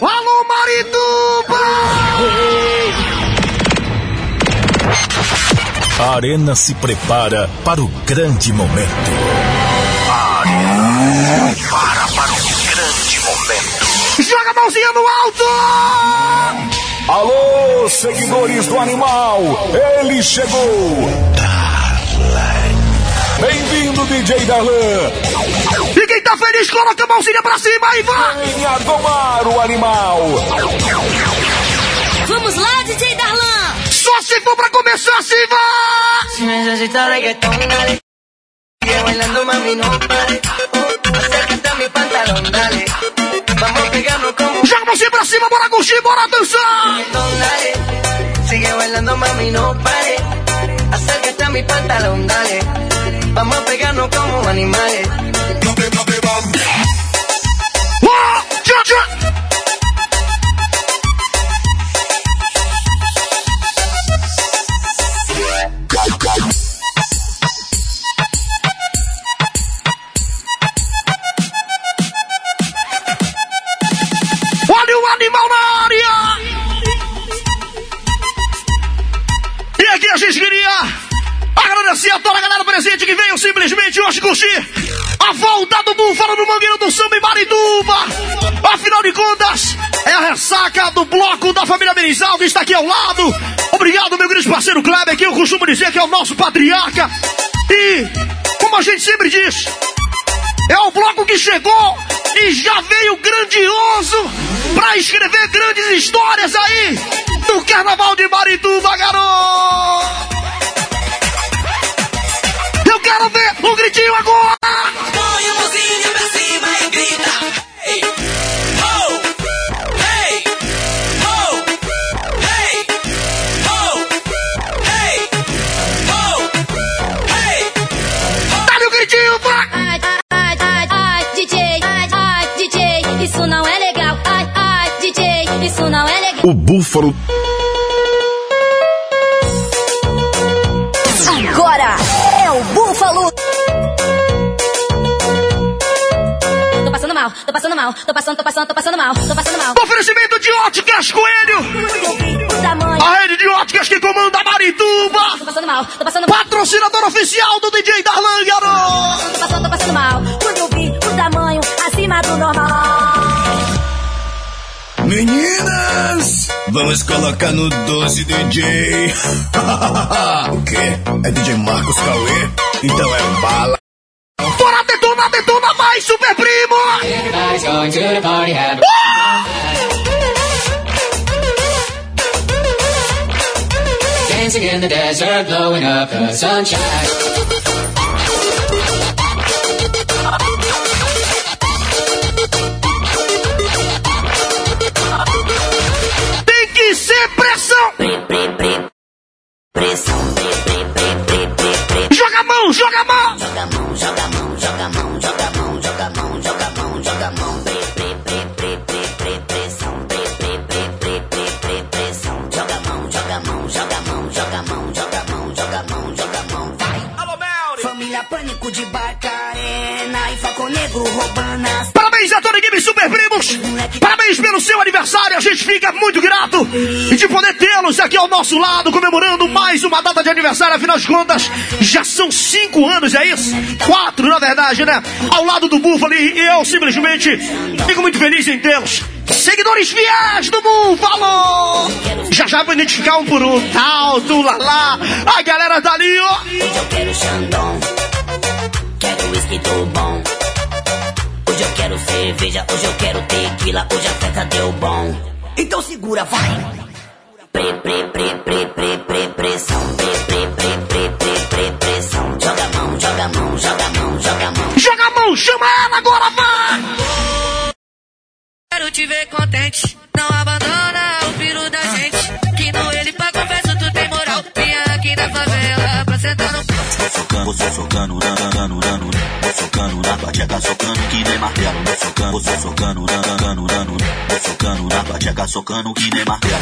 Alô, Marituba! A arena se prepara para o grande momento. A arena se prepara para o grande momento. Joga a mãozinha no alto! Alô, seguidores do animal, ele chegou! Bem-vindo, DJ Darlan! E quem tá feliz, coloca a mãozinha pra cima e vai! Venha domar o animal! Vamos lá, DJ Darlan! Só se for pra começar, se vai! Si necesitas reggaetón, dale. Sigue bailando, mami, no pare. Acércate a mi pantalón, dale. Vamos pegarnos como Joga a mãozinha pra cima, bora curtir, bora dançar! reggaetón, dale. Sigue bailando, mami, no pare. Acércate a mi pantalón, dale. Vamos a pegarnos como animales. Olha o animal na! E aqui a gente agradecer a toda a galera presente que veio simplesmente hoje curtir a volta do Búfalo no Mangueiro do Samba em Marituba. Afinal de contas, é a ressaca do bloco da família Benizal que está aqui ao lado. Obrigado, meu grande parceiro Kleber, que eu costumo dizer que é o nosso patriarca. E, como a gente sempre diz, é o bloco que chegou e já veio grandioso pra escrever grandes histórias aí do Carnaval de Marituba, garoto! Eu quero ver um gritinho agora! Põe a mãozinha pra cima e grita. Hey, ho, hey, ho, hey, ho, hey, ho, hey. Dá-lhe o gritinho, vai! Ai, ai, ai, ai, DJ, ai, ai, DJ, isso não é legal. Ai, ai, DJ, isso não é legal. O búfalo tô passando mal, tô passando, tô passando, tô passando mal, tô passando mal. Oferecimento de óticas Coelho! A rede de óticas que comanda Marituba! Tô passando mal, tô passando mal, Patrocinador oficial do DJ Darlan, garoto! tô passando, tô passando mal. Quando eu vi o tamanho acima do normal. Meninas, vamos colocar no 12 DJ. o quê? É DJ Marcos Cauê? Então é bala. Bora detona, detona mais, super primo! Everybody's going to the party, have Dancing in the desert, blowing up the sunshine. Tem que ser pressão! Pressão, pre, pre, pre, pre, Negro roubando as Parabéns a toda a equipe Super Primos! Parabéns pelo seu aniversário, a gente fica muito grato de poder tê-los aqui ao nosso lado, comemorando mais uma data de aniversário, afinal de contas, já são cinco anos, é isso? Quatro, na verdade, né? Ao lado do Búfalo e eu simplesmente fico muito feliz em tê-los. Seguidores fiéis do Búfalo! Já já vou identificar um por um, tal, tu, lá, lá, a galera tá ali, ó! Eu quero Xandão, quero whisky do bom. Hoje eu quero cerveja, hoje eu quero tequila, hoje a festa deu bom. Então segura, vai! Pre, pre, pre, pre, pre, pre, pressão. Pre, pre, pre, pre, pre, pre, pressão. Joga a mão, joga a mão, joga a mão, joga a mão. Joga a mão, chama ela agora, vai! Quero te ver contente, não abandona socando, você socando, danando, danando, vou socando na bateca, socando que nem martelo, vou socando, você socando, danando, danando, vou socando na bateca, socando que nem martelo.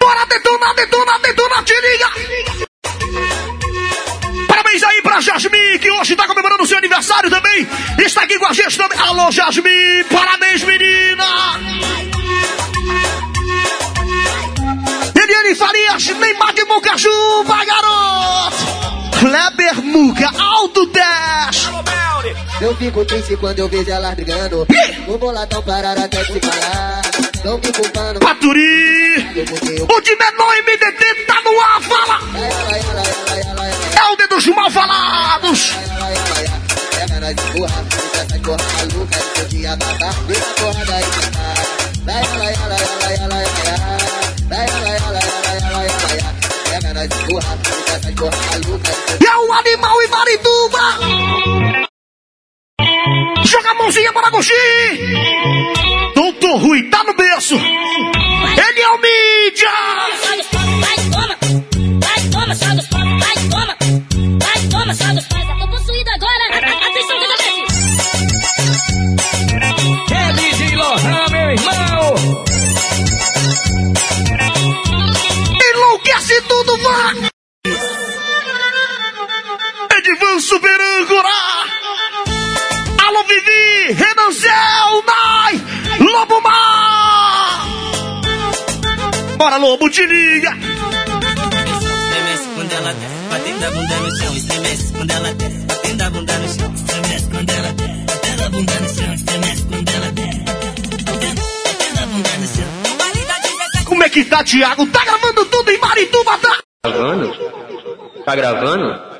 Bora detonar, detona, detona, te liga! Para Jasmin, que hoje está comemorando o seu aniversário também. Está aqui com a gente também. Alô, Jasmin, parabéns, menina! Eliane Farias, Neymar de Mucaju, vai garoto! Kleber Muca, Alto 10. Eu fico triste quando eu vejo elas brigando. O boladão parar até se parar. Não me culpando. Paturi! O de menor MDT tá no ar, fala! É o dedo dos mal falados! Vai, vai, vai, vai, vai, vai, vai, vai. É o animal e Marituba! Joga a mãozinha para curtir! Doutor Rui tá no berço! Ele é o mídia! Bora, Lobo, te liga! Estremece quando ela desce, batendo a bunda no chão. Estremece quando ela desce, batendo a bunda no chão. Estremece quando ela desce, batendo a bunda no chão. Estremece quando ela desce, batendo batendo a bunda no chão. Baile da 17 Como é que tá, Thiago? Tá gravando tudo em Marituba, tá? Gravando? Tá gravando?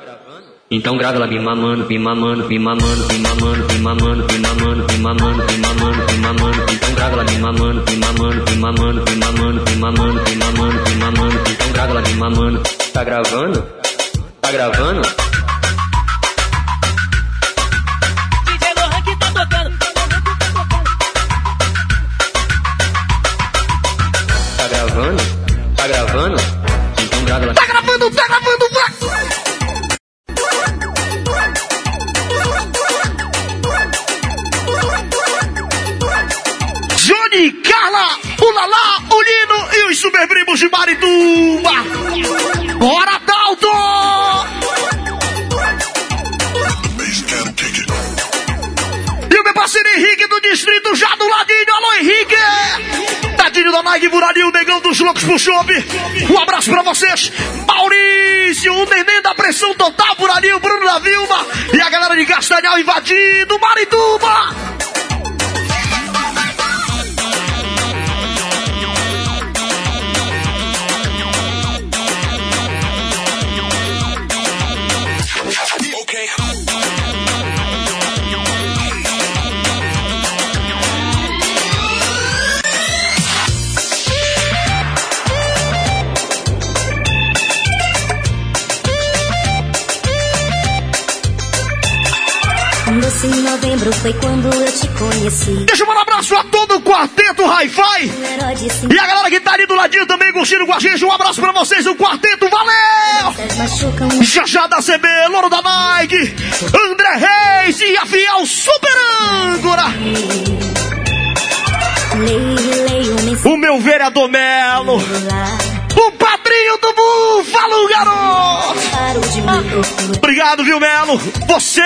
Então grava ela me mamando, me mamando, me mamando, me mamando, me mamando, me mamando, me mamando, me mamando, me mamando. Então grava ela me mamando, me mamando, me mamando, me mamando, me mamando, me mamando, me mamando. Então grava ela me mamando. Tá gravando? Tá gravando? DJ Lohan que tá tocando. Tá gravando? Tá gravando? Então grava ela. Tá gravando, tá gravando, vai! Johnny, Carla, o o Lino e os super primos de Marituba! Bora, Dalton! E o meu parceiro Henrique do distrito já do ladinho, alô Henrique! Tadinho da Nike Burarinho, o negão dos loucos pro chope. Um abraço pra vocês, Maurício, o neném da pressão total, Burarinho, Bruno da Vilma e a galera de Castanhal invadindo Marituba! Em novembro foi quando eu te conheci. Deixa eu mandar um abraço a todo o quarteto Hi-Fi. E a galera que tá ali do ladinho também curtindo com a gente. Um abraço pra vocês, o quarteto, valeu! Vocês machucam Já já da CB, Louro da Nike, André Reis e a fiel Super Âncora. O meu vereador Melo. O padrinho do Búfalo, garoto. Obrigado, viu, Melo? Você,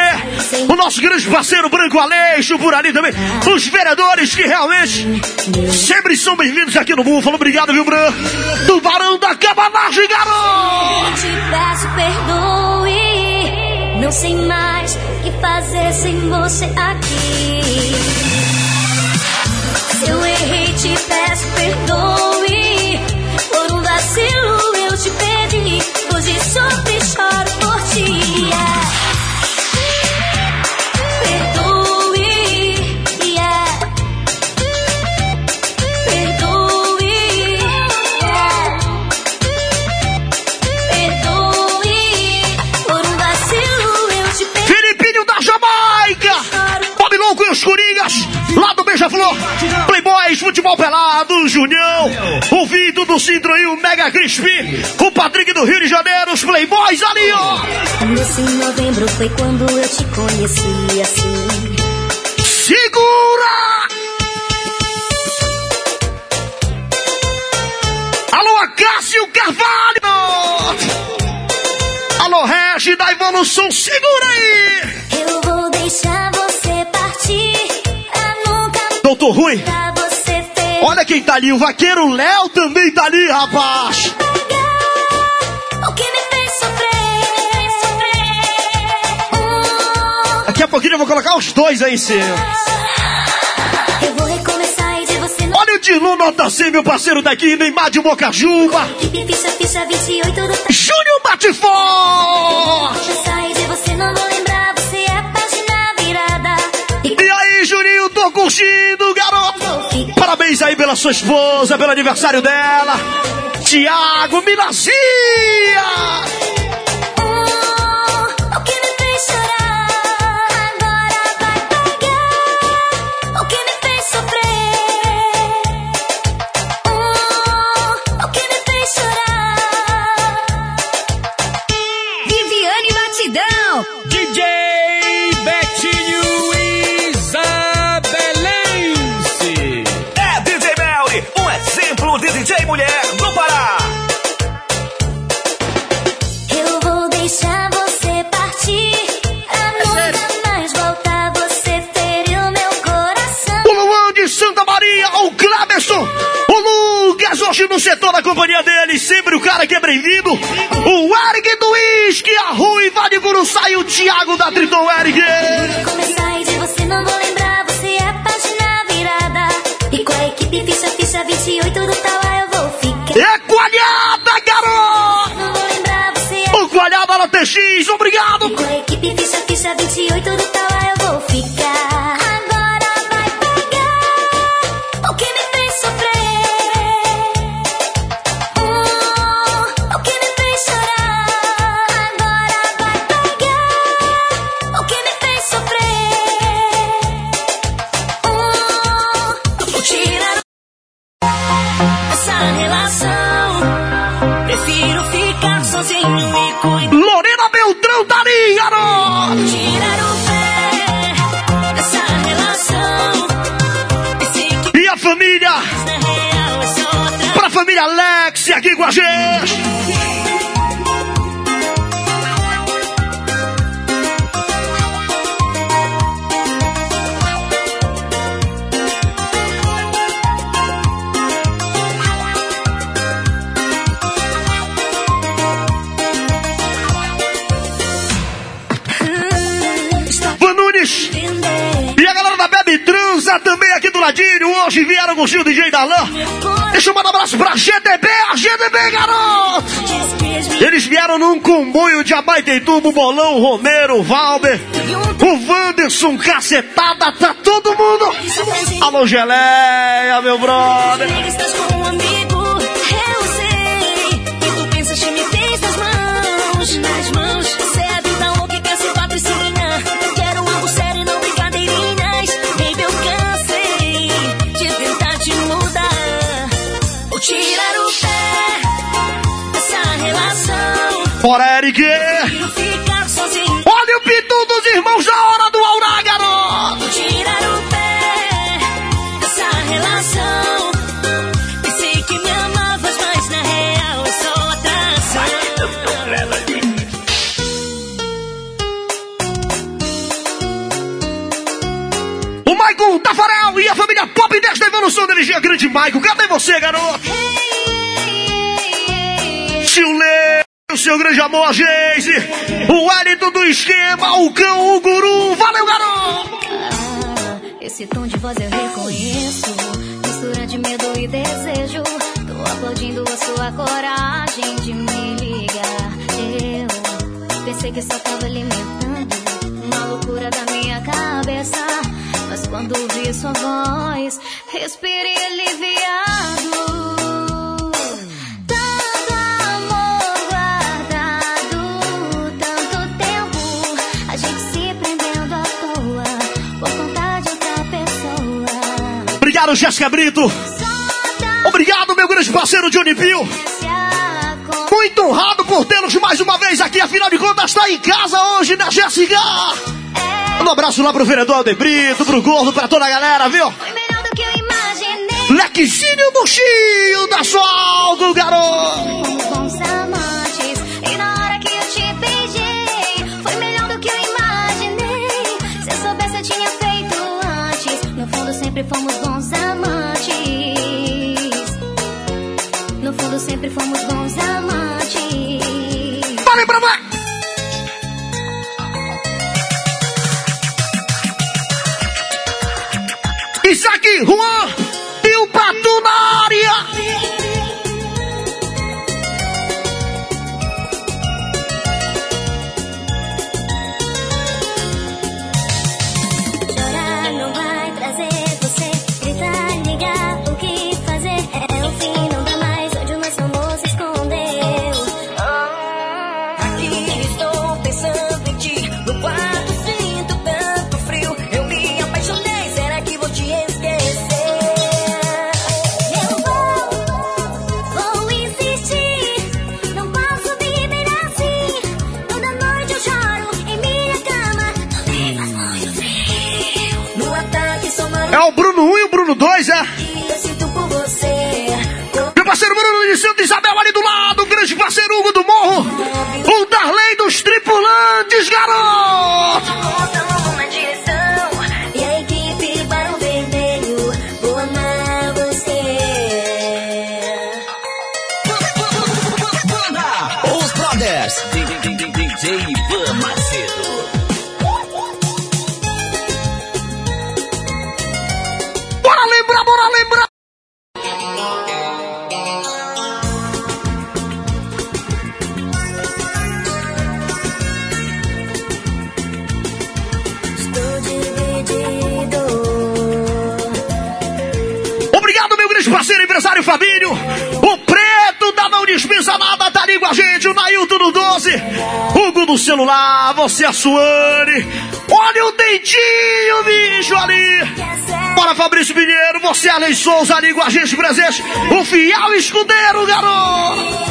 o nosso grande parceiro Branco Aleixo, por ali também. Os vereadores que realmente sempre são bem-vindos aqui no Búfalo. Obrigado, viu, Branco? Do Barão da Cabanagem, garoto. Eu te peço perdoe. Não sei mais o que fazer sem você aqui. Se eu errei, te peço perdoe. Hoje sofro e choro por ti. yeah. Perdoe, yeah. Perdoe, yeah. Perdoe. Por um vacilo eu te. Filipinho da Jamaica. Bob Louco e os Coringas. Lá do Beija-Flor. Playboys, Futebol Pelado, Junião. O Vitor do Cintro e o Mega Crispy. O Patrick do Rio de Janeiro. Os Playboys ali, ó. Em novembro foi quando eu te conheci assim. Segura! Alô, Acácio Carvalho! Alô, Regi da Evolução, segura aí! Eu vou deixar você tô você ter Olha quem tá ali, o vaqueiro Léo também tá ali, rapaz. Daqui a pouquinho eu vou colocar os dois aí em cima. Olha o Dilu Nota 100, meu parceiro daqui, Neymar de Bocajuba. Equipe ficha, ficha 28 do tá. Júnior bate forte. Recomeçar de você não vou lembrar. Tô curtindo, garoto. Parabéns aí pela sua esposa, pelo aniversário dela. Tiago Minacia. Hoje no setor da companhia dele, sempre o cara que é bem-vindo. O Eric do Whisky, a Ruiva de Guruçá e o Thiago da Triton Eric. Começar e de você não vou lembrar. Você é a página virada. E com a equipe ficha, ficha 28 do Tauá eu vou ficar. É coalhada, garoto! Não vou lembrar. Você é O coalhada na TX, obrigado! Com a equipe ficha, ficha 28 do Tauá Hoje vieram com o Gil DJ Darlan. Deixa eu mandar um abraço pra GDB, a GDB, garoto! Eles vieram num comboio de Abaitetuba, Bolão, Romero, Valber, o Wanderson, cacetada, tá todo mundo. Alô, Geleia, meu brother. Estás com Sozinho. Olha o pitu dos irmãos da hora do Aurá, garoto. Tirar o pé dessa relação. Pensei que me amavas, mas na real é só atração. O Maicon Tafarel e a família Pop 10 da evolução da energia grande Maicon. Cadê você, garoto? Tio seu grande amor, a Geise. O Wellington do esquema, o cão, o guru. Valeu, garoto. Esse tom de voz eu reconheço. Mistura de medo e desejo. Tô aplaudindo a sua coragem de me ligar. Eu pensei que só tava alimentando uma loucura da minha cabeça. Mas quando ouvi sua voz, respirei aliviado. Obrigado, Jéssica Brito. Obrigado, meu grande parceiro Johnny Bill. Muito honrado por tê-los mais uma vez aqui. Afinal de contas, tá em casa hoje, né, Jéssica? Um abraço lá pro vereador Alden Brito, pro Gordo, pra toda a galera, viu? Lequezinho Buchinho da Soldo, garoto. Bons amantes, e sempre fomos bons amantes. Falei pra lá! Isaac, Juan Bruno 1 e o Bruno 2, é? Meu parceiro Bruno de Santa Isabel ali do lado, o grande parceiro Hugo do Morro, o Darley dos tripulantes, garoto! Do celular, você a Suane, olha o dentinho, bicho, ali! Bora, Fabrício Pinheiro, você Além Souza ali com a gente presente, o fiel escudeiro, garoto!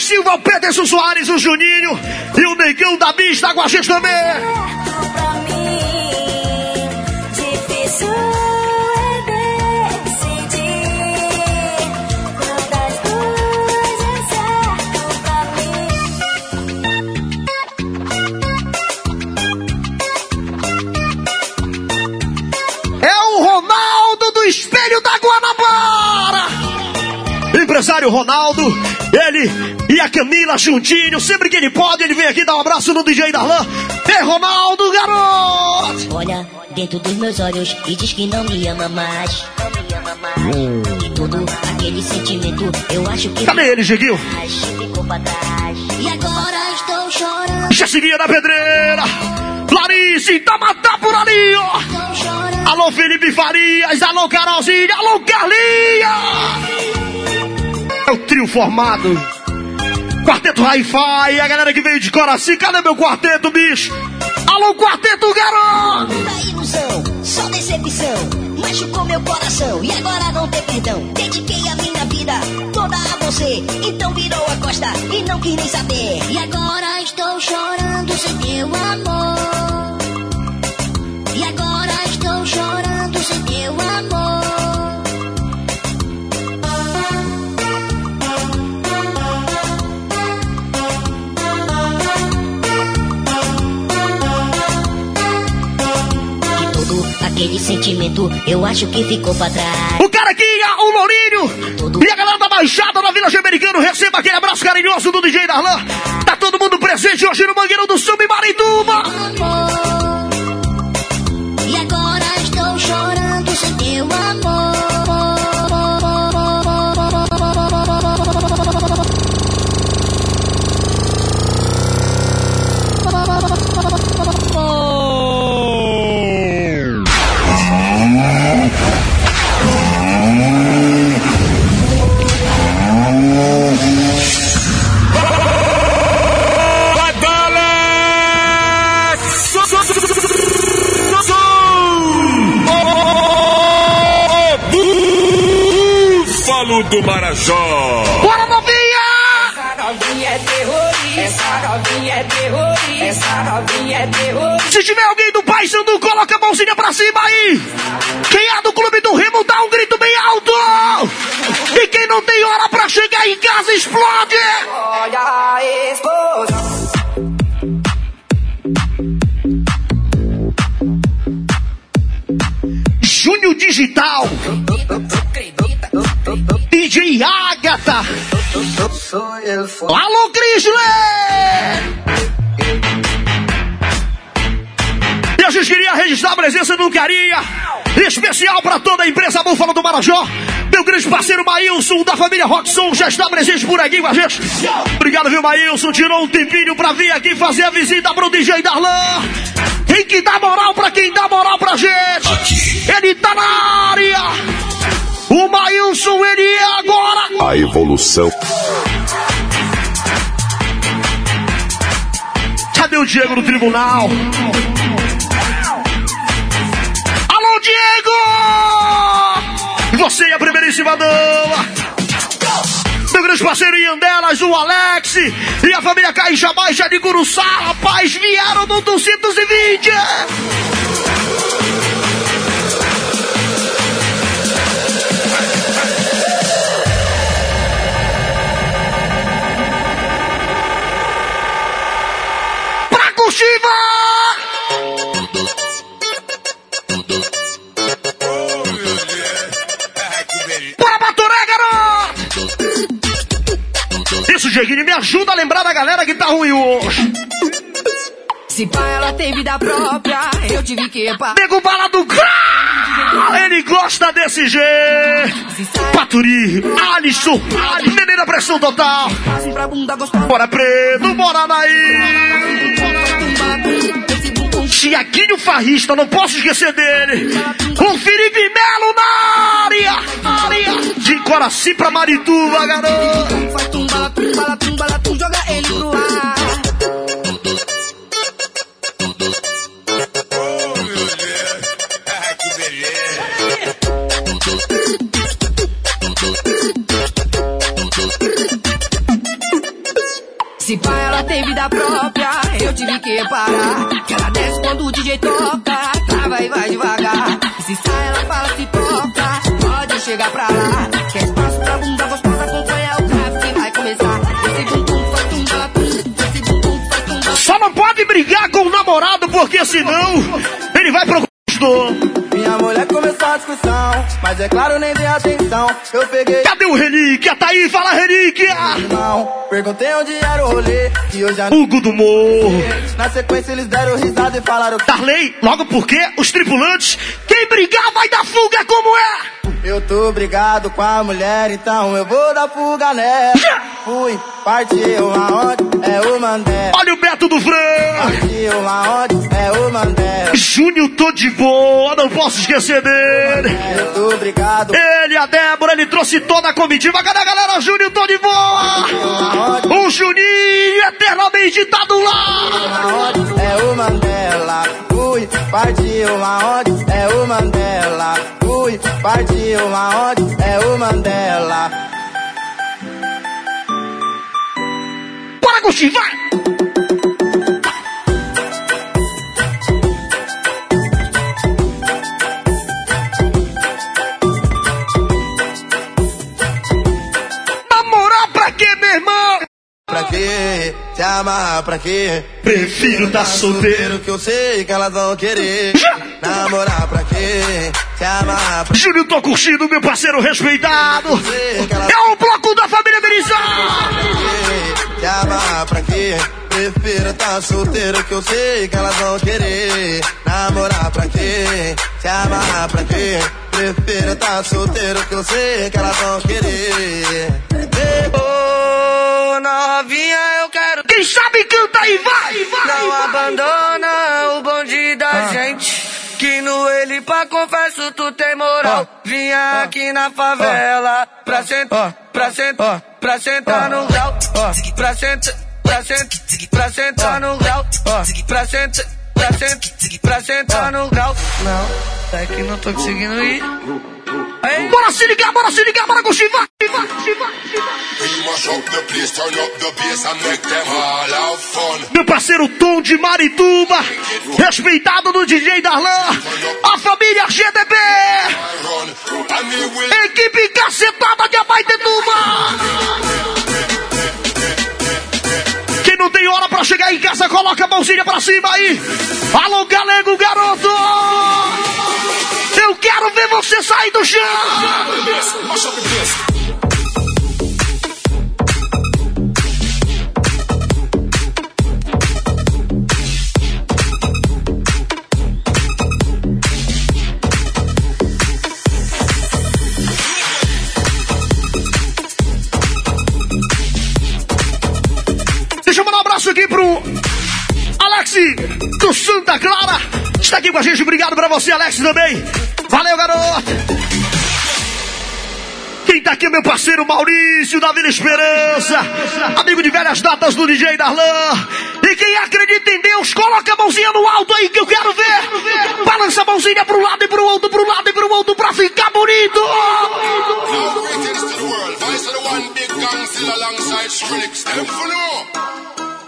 Silva, o Peterson Soares, o Juninho e o Negão da Bista com a gente também. pra é mim. Espelho da Guanabara. Empresário Ronaldo, ele e a Camila juntinho, sempre que ele pode, ele vem aqui dar um abraço no DJ Darlan. É Ronaldo, garoto! Olha dentro dos meus olhos e diz que não me ama mais. E todo aquele sentimento eu acho que Cadê ele, Jeguinho? E agora estou chorando. Jessiquinha da Pedreira. Clarice, Tamatá por ali, ó. Alô, Felipe Farias. Alô, Carolzinha. Alô, Carlinha. É o trio formado. Quarteto Hi-Fi. A galera que veio de Coraci. Cadê meu quarteto, bicho? Alô, quarteto, garoto. Da ilusão, só decepção. Machucou meu coração e agora não tem perdão. Dediquei a minha vida toda a você. Então virou a costa e não quis nem saber. E agora estou chorando sem teu amor. E agora estou chorando sem teu amor. Aquele sentimento eu acho que ficou pra trás. O Caraquinha, o Lourinho e a galera da Baixada da Vila Americano. Receba aquele abraço carinhoso do DJ Darlan. Tá todo mundo presente hoje no Mangueiro do Sub Marituba. E agora estou chorando sem teu amor. Do Marajó. Bora, novinha! Essa novinha é terrorista. Essa novinha é terrorista. Essa novinha é terrorista. Se tiver alguém do Pai Sandu, coloca a mãozinha pra cima aí. Quem é do Clube do Remo, dá um grito bem alto. E quem não tem hora pra chegar em casa, explode. Olha a explosão. Júnior Digital. DJ Agatha. Alô, Crisler! E a gente queria registrar a presença do Carinha, especial para toda a empresa Búfalo do Marajó. Meu grande parceiro Maílson, da família Rockson, já está presente por aqui com a gente. Obrigado, viu, Maílson? Tirou um tempinho para vir aqui fazer a visita pro DJ Darlan. Tem que dar moral pra quem dá moral pra gente. Ele tá na área. O Maílson, ele é agora. A evolução. Cadê o Diego no tribunal? Alô, Diego! Você é a primeiríssima dama. Meu grande parceiro Ian delas, o Alex e a família Caixa Baixa de Curuçá, rapaz, vieram no 220. Me ajuda a lembrar da galera que tá ruim hoje. Se pá, ela tem vida própria, eu tive que reparar. Nego bala do Grau! Ele gosta desse jeito. Paturi, Alisson, da pressão total. Bora preto, bora daí. Tiaguinho Farrista, não posso esquecer dele. O Felipe Melo na área. De Coraci pra Marituba, garoto. Faz tumba, tumba, tumba, tum, joga ele pro ar. Se pá, ela tem vida própria, eu tive que reparar. Que ela desce quando o DJ toca, trava e vai devagar. Se sai, ela fala se toca, chegar pra lá. Quer espaço pra bunda gostosa, acompanha o gráfico e vai começar. Esse bumbum faz tumba, tum, esse bumbum faz tumba. Só não pode brigar com o namorado, porque senão ele vai pro c****. Minha mulher começou a discussão, mas é claro, nem dei atenção. Eu peguei. Cadê o Relíquia? Tá aí, fala Relíquia! Não, perguntei onde era o rolê, e eu já Hugo do Morro. Na sequência eles deram risada e falaram que Darley, logo porque os tripulantes, quem brigar vai dar fuga como é! eu tô brigado com a mulher, então eu vou dar fuga nela. Fui, partiu aonde? É o Mandela. Olha o Beto do Fran! Partiu aonde? É o Mandela. Júnior, tô de boa, não posso esquecer dele! Eu tô brigado. Ele, a Débora, ele trouxe toda a comitiva. Cadê a galera? Júnior, tô de boa! O Juninho, eternamente tá do lado! É o Mandela. Fui, partiu aonde? É o Mandela. Fui, partiu aonde? É o Mandela. Bora, Agostinho, vai! Pra quê? Se amarrar pra quê? Prefiro tá solteiro. que eu sei que elas vão querer. Namorar pra quê? Se amarrar pra Júnior, tô curtindo, meu parceiro respeitado. É o bloco da família quê? Se amarrar pra quê? Prefiro tá solteiro que eu sei que elas vão querer. Namorar pra quê? Se amarrar pra quê? Prefiro tá solteiro que eu sei que elas vão querer. Novinha, eu quero. Quem sabe canta e vai, vai, Não vai. abandona o bonde da gente. Que no ele pra confesso tu tem moral. Vinha aqui na favela pra sentar, pra sentar, pra sentar no grau. Pra sentar, pra sentar, pra sentar no grau. Pra sentar, pra sentar, pra sentar no grau. Não, tá que não tô conseguindo ir. Bora se ligar, bora se ligar, bora vai, vai, vai. Meu parceiro Tom de Marituba, respeitado do DJ Darlan, a família GDB, equipe cacetada de Abaitetuba. Quem não tem hora pra chegar em casa, coloca a mãozinha pra cima aí. Alô, galego, garoto! Eu quero ver você sair do chão! Abraço aqui pro Alex do Santa Clara. Está aqui com a gente. Obrigado pra você, Alex, também. Valeu, garoto. Quem tá aqui é meu parceiro Maurício da Vila Esperança. Amigo de velhas datas do DJ Darlan. E quem acredita em Deus, coloca a mãozinha no alto aí que eu quero ver. Balança a mãozinha pro lado e pro outro, pro lado e pro outro pra ficar bonito.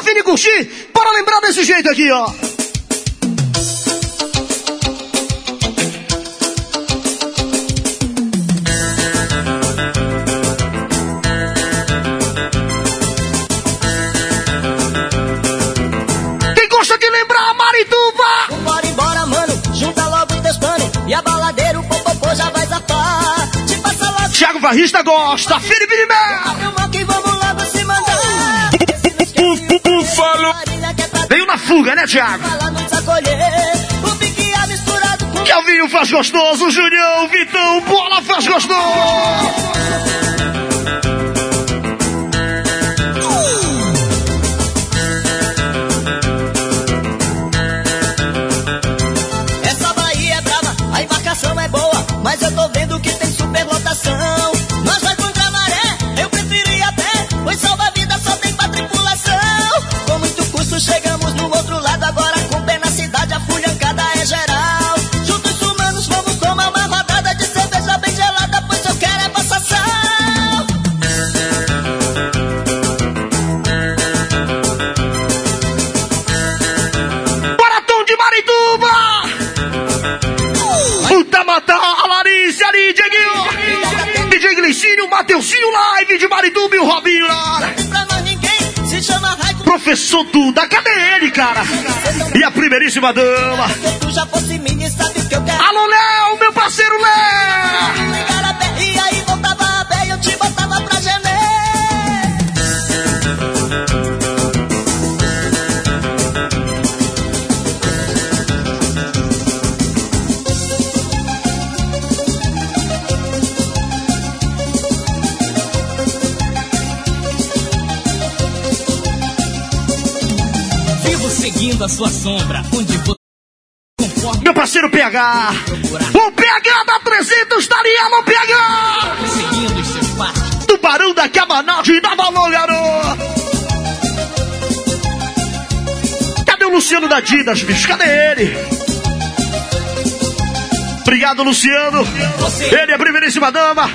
Tá afim de curtir? Bora lembrar desse jeito aqui, ó. Quem gosta de lembrar, Marituba! Bora embora, mano, junta logo os teus panos E a baladeira, o popopô já vai zapar Te passa logo Thiago Varrista gosta, Felipe de Mel! Fuga, né, Thiago? É Kelvinho faz gostoso, Julião, Vitão, bola faz gostoso! Essa Bahia é brava, a embarcação é boa Mas eu tô vendo que tem superlotação Mateuzinho Live de Marituba e o Robinho lá! Professor Duda, cadê ele, cara? E a primeiríssima dama! Alô, Léo, meu parceiro Léo! A sua sombra, onde você Meu parceiro PH! O PH da 300 tá ali, alô, PH! seguindo os seus passos. Tubarão da Cabanagem da Valor, garoto! Cadê o Luciano da Didas, bicho? Cadê ele? Obrigado, Luciano. Ele é a primeiríssima dama.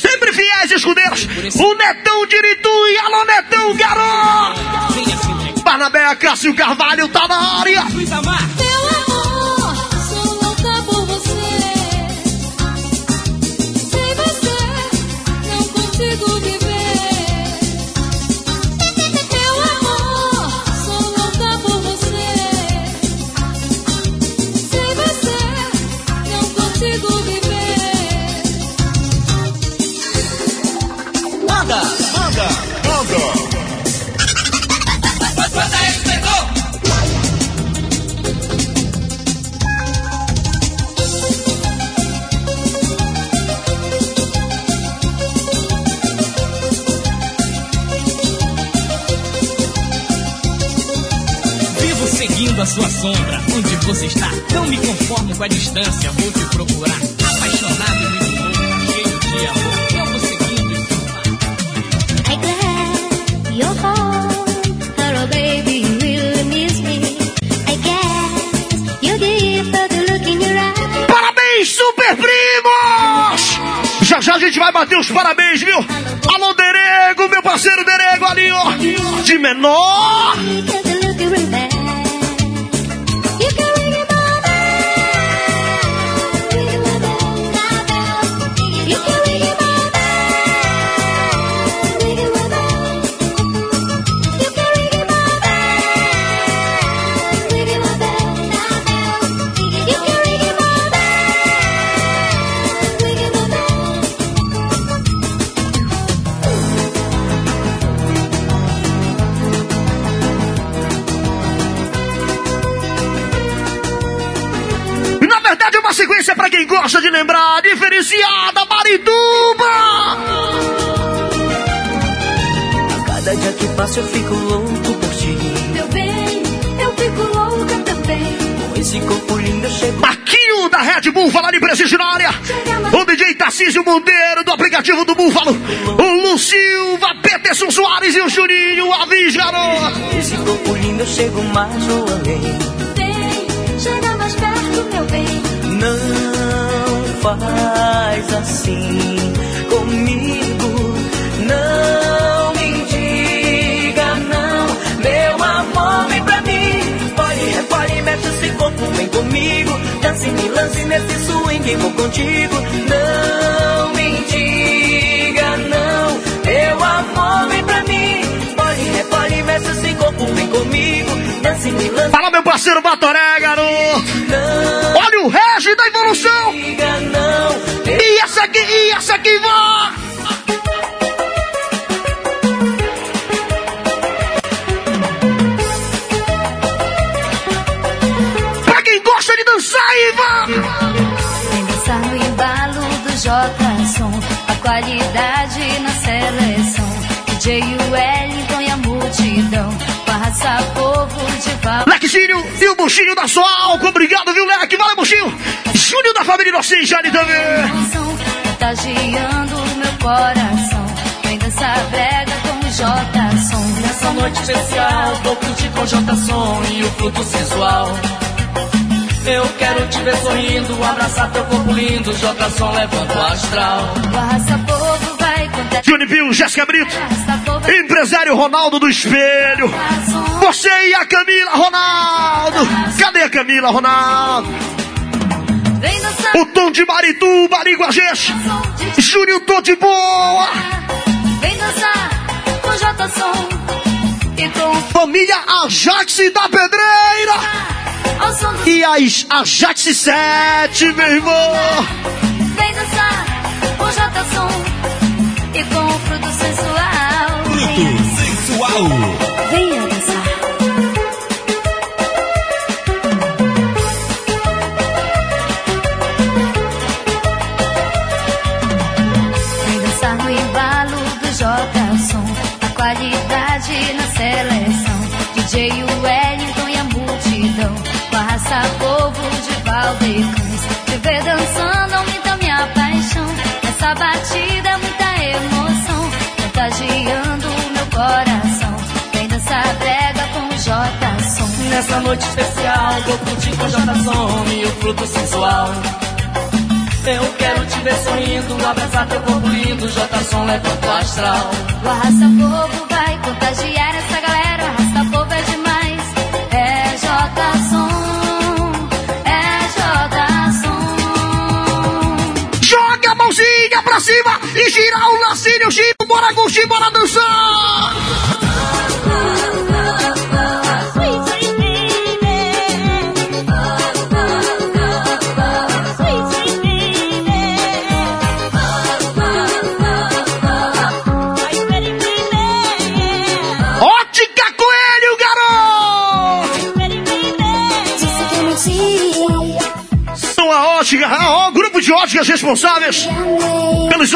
Sempre fiéis escudeiros. O Netão de Iritui. Alô, Netão, garoto! Barnabé Cássio Carvalho tá na área. Sua sombra, onde você está? Não me conformo com a distância, vou te procurar. Apaixonado e muito louco, cheio de amor. Eu vou seguindo e I glad you're home. Hello, baby, you really miss me. I guess you give the look in your eye. Parabéns, super primos! Já já a gente vai bater os parabéns, viu? Alô, Derego, meu parceiro Derego ali, ó. De menor. Lembrar. Diferenciada, Marituba! Cada dia que passa eu fico louco por ti. Meu bem, eu fico louca também. Com esse corpo lindo eu chego. Marquinho da Red Bull falando em prestígio na área. O DJ Tarcísio Monteiro do aplicativo do Búfalo. O Lu Silva, Peterson Soares e o Juninho Avis Garoa. Esse corpo lindo eu chego mais ou além. Vem, chega mais perto, meu bem. Não faz assim comigo. Não me diga não, meu amor, vem pra mim. Pode, repare, mexe esse corpo, vem comigo. Dance, me lance nesse swing, vou contigo. Não me diga Mexe corpo, vem comigo. Dance, me. Fala, meu parceiro Batoré, garoto. Olha o Regi da evolução. E essa aqui, e essa aqui, vó. Pra quem gosta de dançar, Ivan. Vem dançar no embalo do J-Som. A qualidade na seleção. DJ a multidão. Com a raça povo de val. Lequinho e o Buchinho da Soalco. Obrigado, viu, Leque? Valeu, Buchinho. Júnior da família Inocente também. Emoção contagiando o meu coração. Vem dançar brega com o J-Som. Nessa noite especial, vou curtir com J-Som e o fruto sensual. Eu quero te ver sorrindo, abraçar teu corpo lindo, J-Som levanta o astral. Com a. Johnny Bill, Jéssica Brito. Empresário Ronaldo do Espelho. Você e a Camila Ronaldo. Cadê a Camila Ronaldo? O Tom de Marituba ali com a gente. Júnior, tô de boa. Vem dançar com. E com Família Ajax da Pedreira. som E as Ajax 7, meu irmão. Vem dançar com o J-Som e com o fruto sensual. Venha, sensual. venha dançar. Vem dançar no embalo do J-Som. A qualidade na seleção. DJ Wellington e a multidão. Com a raça povo de Valdecães. Te ver dançando aumenta minha paixão. Essa batida, muita Nessa noite especial, vou curtir com J-Som e o fruto sensual. Eu quero te ver sorrindo, abraçar teu corpo lindo, J-Som levanta o astral. O Arrasta Povo vai contagiar essa galera. Arrasta Povo é demais. É J-Som. É J-Som. Joga a mãozinha pra cima e gira o lacinho, Chico. Bora curtir, bora óticas responsáveis pelos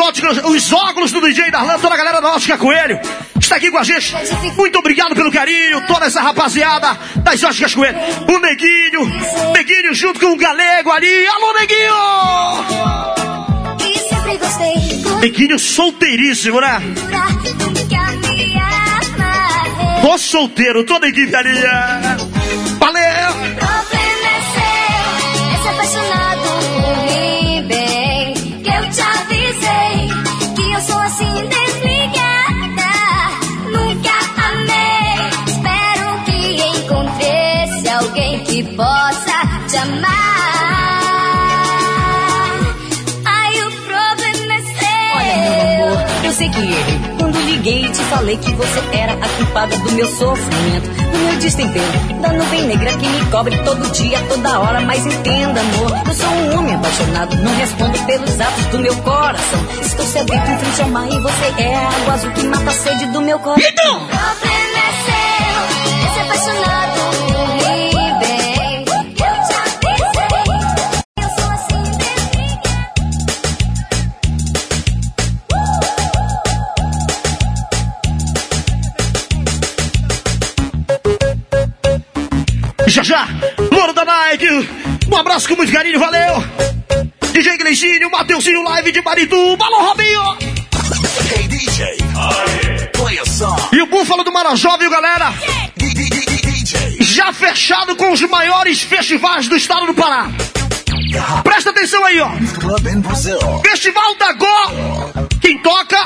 os óculos do DJ Darlan, toda a galera da Ótica Coelho. está aqui com a gente. Muito obrigado pelo carinho, toda essa rapaziada das Óticas Coelho. O Neguinho, Neguinho junto com o Galego ali. Alô, Neguinho! Neguinho solteiríssimo, né? Tô solteiro, toda a equipe que errei. Quando liguei e te falei que você era a culpada do meu sofrimento, do meu destempero, da nuvem negra que me cobre todo dia, toda hora. Mas entenda, amor, eu sou um homem apaixonado, não respondo pelos atos do meu coração. Estou sedento em frente ao mar e você é a água azul que mata a sede do meu coração. O problema é seu. É Um abraço com muito carinho, valeu. DJ Gleicinho, Mateuzinho Live de Marituba. Alô, Robinho. Hey DJ, play a song. E o Búfalo do Marajó, viu, galera? Já fechado com os maiores festivais do estado do Pará. Presta atenção aí, ó. Club in Brazil. Festival da Go. Quem toca?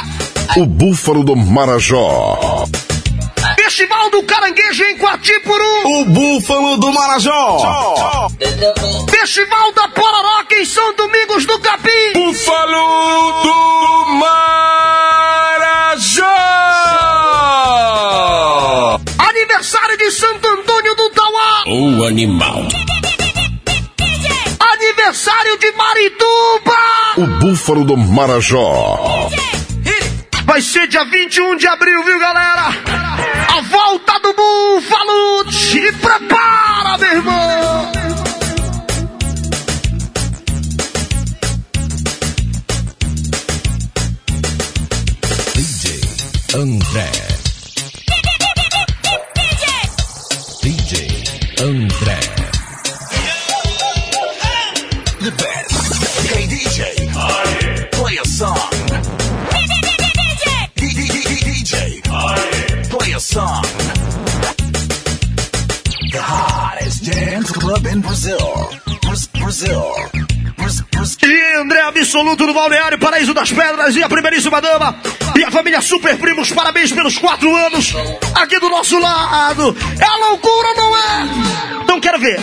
O Búfalo do Marajó. Festival do Caranguejo em Quatipuru. O Búfalo do Marajó. Festival da Pororoca em São Domingos do Capim. Búfalo do Marajó. Aniversário de Santo Antônio do Tauá. O animal. Aniversário de Marituba. O Búfalo do Marajó. Vai ser dia 21 de abril, viu, galera? A volta do Búfalo. Te prepara, meu irmão. André. Absoluto do Balneário Paraíso das Pedras e a primeiríssima dama e a família Super Primos, parabéns pelos quatro anos aqui do nosso lado. É loucura, não é? Então quero ver.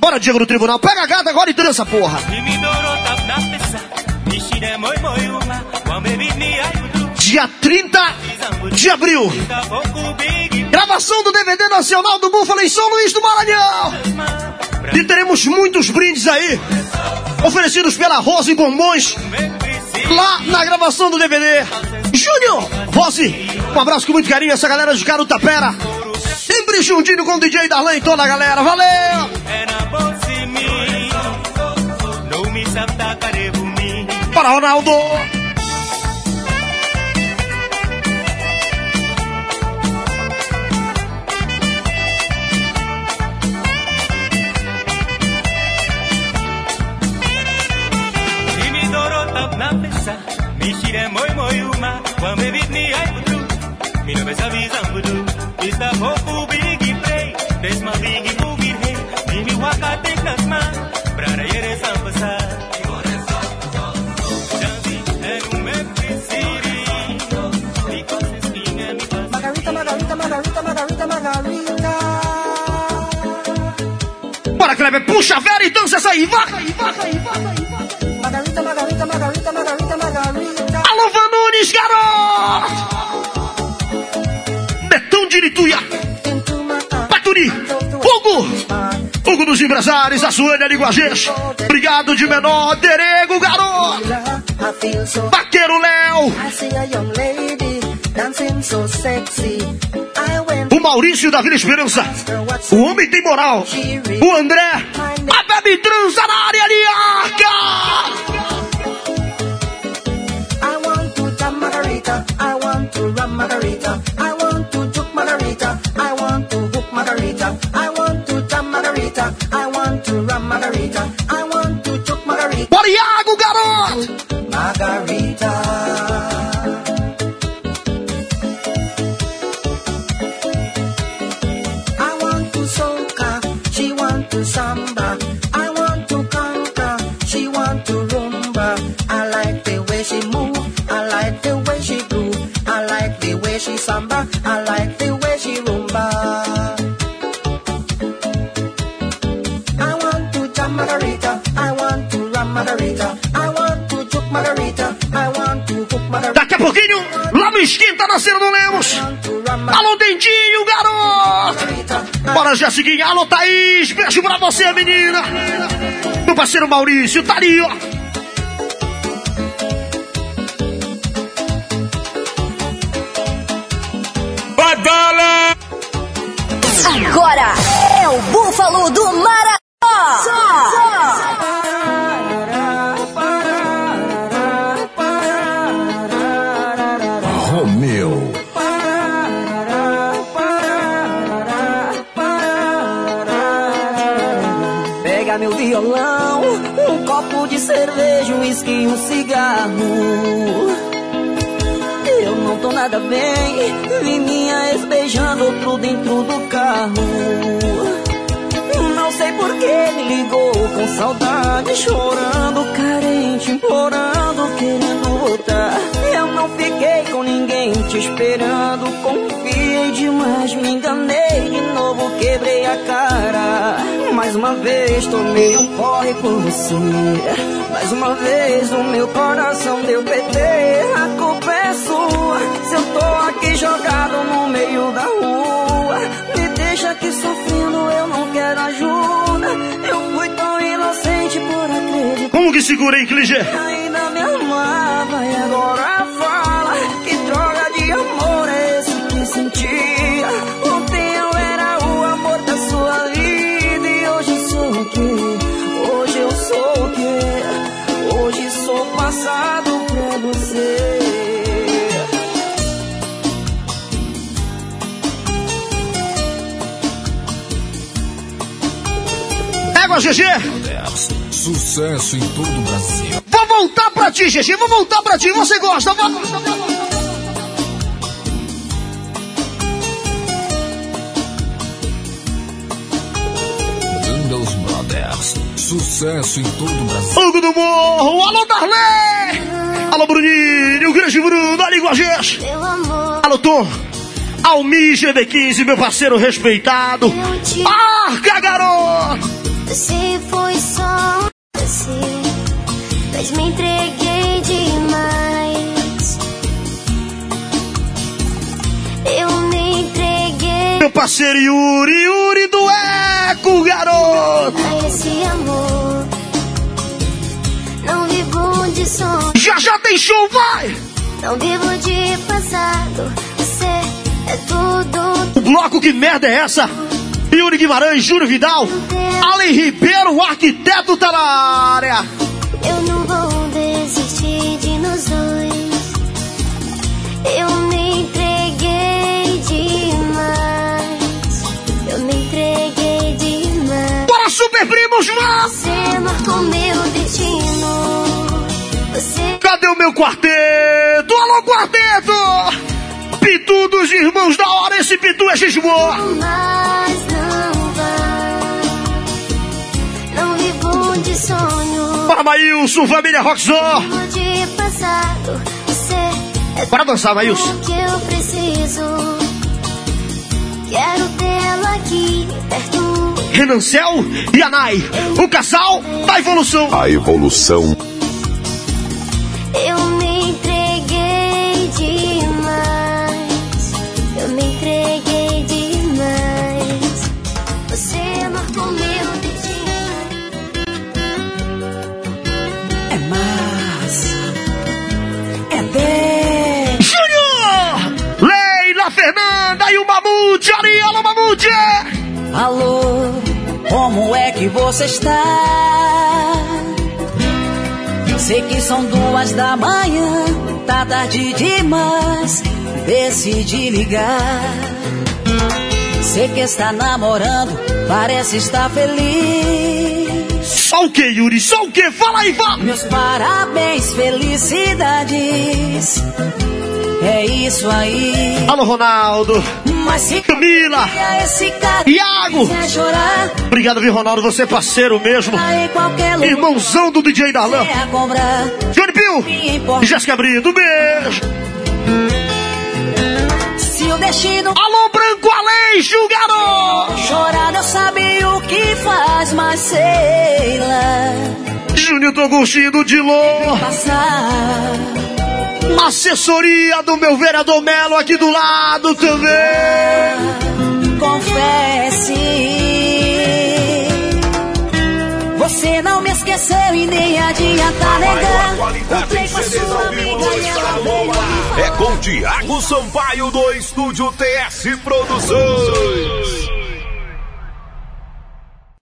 Bora, Diego do Tribunal. Pega a gata agora e trança, porra. Dia 30 de abril. Gravação do DVD Nacional do Búfalo em São Luís do Maranhão. E teremos muitos brindes aí, oferecidos pela Rose Bombons, lá na gravação do DVD. Júnior, Rose, um abraço com muito carinho, essa galera de Carutapera. Sempre juntinho com o DJ Darlan e toda a galera. Valeu! Para Ronaldo! Aí, vaca aí, vaca aí, vaca aí. Margarita, Margarita, Margarita, Margarita, Margarita. Alô, Vanunes, garoto! Betão de Lituia, Paturi, Hugo, Hugo dos empresários, a Suane ali com a gente. Obrigado de menor, Derego, garoto! Vaqueiro Léo, O Maurício da Vila Esperança. O homem tem moral. O André. Bebe Transa na área ali, I pouquinho, lá no Esquenta, na Cena do Lemos. Alô, Dentinho, garoto! Bora, Jessiguinha. Alô, Thaís. Beijo pra você, menina. Meu parceiro Maurício, tá ali, ó. Não fiquei com ninguém te esperando, confiei demais, me enganei de novo, quebrei a cara. Mais uma vez tomei um corre por você. Mais uma vez o meu coração deu PT. A culpa é sua. Se eu tô aqui jogado no meio da rua, me deixa aqui sofrendo, eu não quero ajuda. Eu fui tão inocente por acreditar. Como que segura, hein, Cligê? Ainda me amava e agora sentia Ontem eu era o amor da sua vida E hoje sou o quê? Hoje eu sou o quê? Hoje sou passado pra você Égua, GG. Sucesso em todo o Brasil. Vou voltar pra ti, GG. Vou voltar pra ti. Você gosta? Vou... Windows Sucesso em todo o Brasil. Fogo do Morro. Alô, Darley. Alô, Bruninho. O grande Bruno. Ali com a gente. Alô, Tom. Almi GB15, meu parceiro respeitado. Arca, garoto. Se foi só você, mas me entreguei parceiro Yuri. Yuri do Eco, garoto. a esse amor. Não vivo de sonho, Já já tem show, vai. não vivo de passado. Você é tudo. O bloco, que merda é essa? Yuri Guimarães, Júlio Vidal. Allen Ribeiro, o arquiteto tá na área. Eu não vou Super Primos, vá! Você marcou meu destino. Você Cadê o meu quarteto? Alô, quarteto! Pitu dos irmãos da hora, esse Pitu é Gisboa. mais não vai. Não vivo de sonho. Bora, Maílson, família. Vivo de passado. Você é Bora dançar, Maílson. o que eu preciso. Quero tê-lo aqui perto. Renancel e Anai, o casal da evolução. A evolução. Eu me entreguei demais. Eu me entreguei demais. Você marcou meu destino. É massa É bem Júnior! Leila Fernanda e o Mamute. Alô, como é que você está? Sei que são duas da manhã, tá tarde demais, decidi ligar. Sei que está namorando, parece estar feliz. Só o que, Yuri? Só o que? Fala aí, vá! Meus parabéns, felicidades. É isso aí. Alô, Ronaldo. Mas se Camila. Iago. Obrigado, viu, Ronaldo? Você é parceiro mesmo. lugar. Irmãozão do DJ Darlan. É. Johnny Pio. E Jéssica Brito. Beijo. Se o destino. Alô, Branco Aleixo, garoto. Chorar eu sabe o que faz, mas sei lá. Júnior do Agostinho do Dilô. Passar. Assessoria do meu vereador Melo aqui do lado também. Confesse. Você não me esqueceu e nem adianta negar. Comprei com a sua amiga e ela veio É com Tiago Sampaio do Estúdio TS Produções.